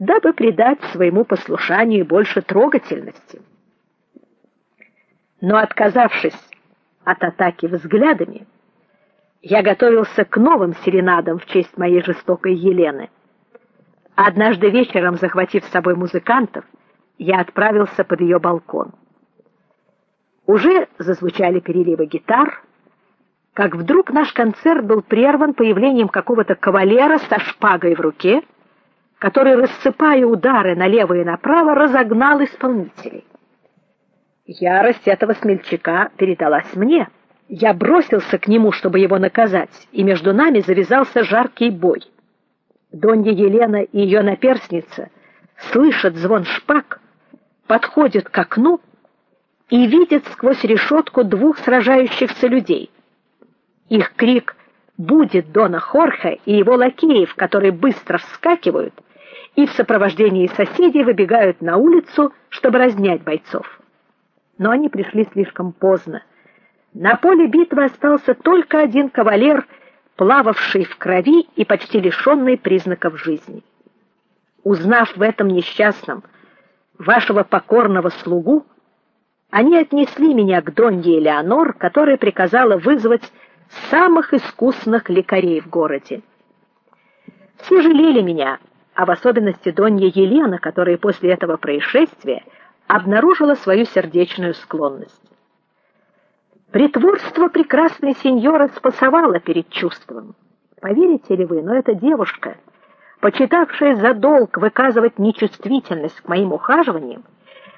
дабы придать своему послушанию больше трогательности. Но отказавшись от атаки взглядами, я готовился к новым серенадам в честь моей жестокой Елены. Однажды вечером, захватив с собой музыкантов, я отправился под ее балкон. Уже зазвучали переливы гитар, как вдруг наш концерт был прерван появлением какого-то кавалера со шпагой в руке, который, рассыпая удары налево и направо, разогнал исполнителей. Ярость этого смельчака передалась мне. Я бросился к нему, чтобы его наказать, и между нами завязался жаркий бой. Донья Елена и ее наперсница слышат звон шпаг, подходят к окну и видят сквозь решетку двух сражающихся людей. Их крик будет Дона Хорхе и его лакеев, которые быстро вскакивают и в сопровождении соседей выбегают на улицу, чтобы разнять бойцов. Но они пришли слишком поздно. На поле битвы остался только один кавалер, плававший в крови и почти лишенный признаков жизни. Узнав в этом несчастном вашего покорного слугу, они отнесли меня к Донье Элеонор, которая приказала вызвать самых искусных лекарей в городе. Все жалели меня, а в особенности Донья Елена, которая после этого происшествия обнаружила свою сердечную склонность. Притворство прекрасной сеньоры спасовало перед чувством. Поверите ли вы, но эта девушка почитавшая за долг выказывать нечувствительность к моим ухаживаниям,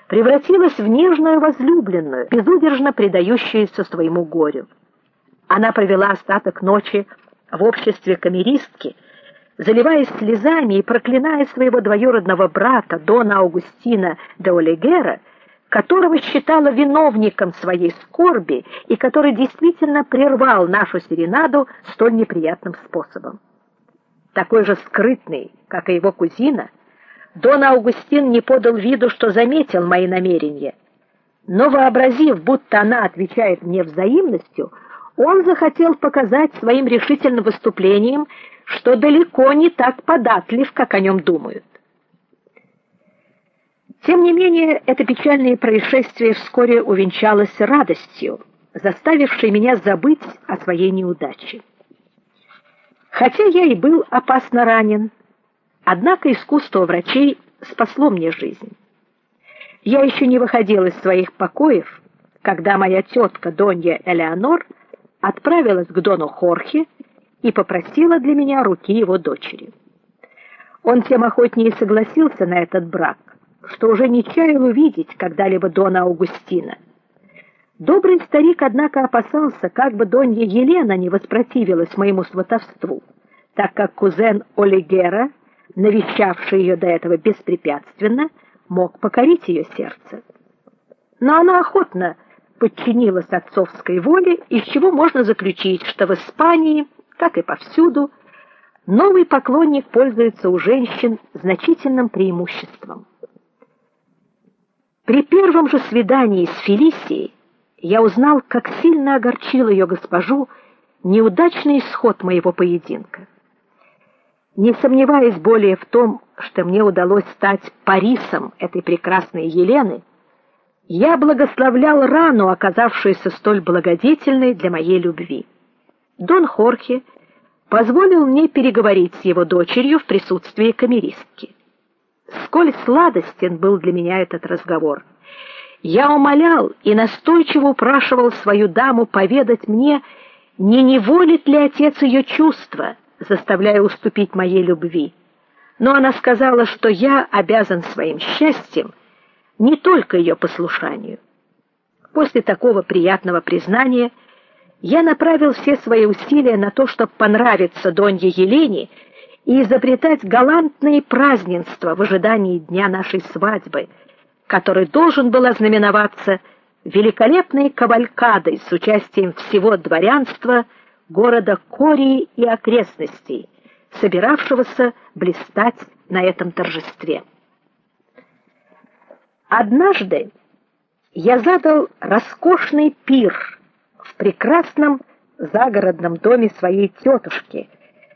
превратилась в нежную возлюбленную, безудержно предающуюся своему горю. Она провела остаток ночи в обществе камеристки, заливаясь слезами и проклиная своего двоюродного брата дона Аугустина де Олигера, которого считала виновником своей скорби и который действительно прервал нашу серенаду столь неприятным способом такой же скрытный, как и его кузина, Дон Аугустин не подал виду, что заметил мои намерения. Но вообразив, будто она отвечает мне взаимностью, он захотел показать своим решительным выступлением, что далеко не так податлив, как о нем думают. Тем не менее, это печальное происшествие вскоре увенчалось радостью, заставившей меня забыть о своей неудаче. Хотя я и был опасно ранен, однако искусство врачей спасло мне жизнь. Я еще не выходил из своих покоев, когда моя тетка Донья Элеонор отправилась к дону Хорхе и попросила для меня руки его дочери. Он тем охотнее согласился на этот брак, что уже не чаял увидеть когда-либо дона Аугустина. Добрый старик, однако, опасался, как бы Донья Елена не воспротивилась моему сватовству, так как кузен Олигера, навещавший ее до этого беспрепятственно, мог покорить ее сердце. Но она охотно подчинилась отцовской воле, из чего можно заключить, что в Испании, как и повсюду, новый поклонник пользуется у женщин значительным преимуществом. При первом же свидании с Фелисией я узнал, как сильно огорчил ее госпожу неудачный исход моего поединка. Не сомневаясь более в том, что мне удалось стать парисом этой прекрасной Елены, я благословлял рану, оказавшуюся столь благодетельной для моей любви. Дон Хорхе позволил мне переговорить с его дочерью в присутствии камеристки. Сколь сладостен был для меня этот разговор. Я умолял и настойчиво упрашивал свою даму поведать мне, не неволит ли отец ее чувства, заставляя уступить моей любви. Но она сказала, что я обязан своим счастьем не только ее послушанию. После такого приятного признания я направил все свои усилия на то, чтобы понравиться Донье Елене и изобретать галантные празднества в ожидании дня нашей свадьбы который должен был ознаменоваться великолепной кавалькадой с участием всего дворянства города Кории и окрестностей, собиравшегося блистать на этом торжестве. Однажды я задал роскошный пир прекрасном загородном доме своей тетушки –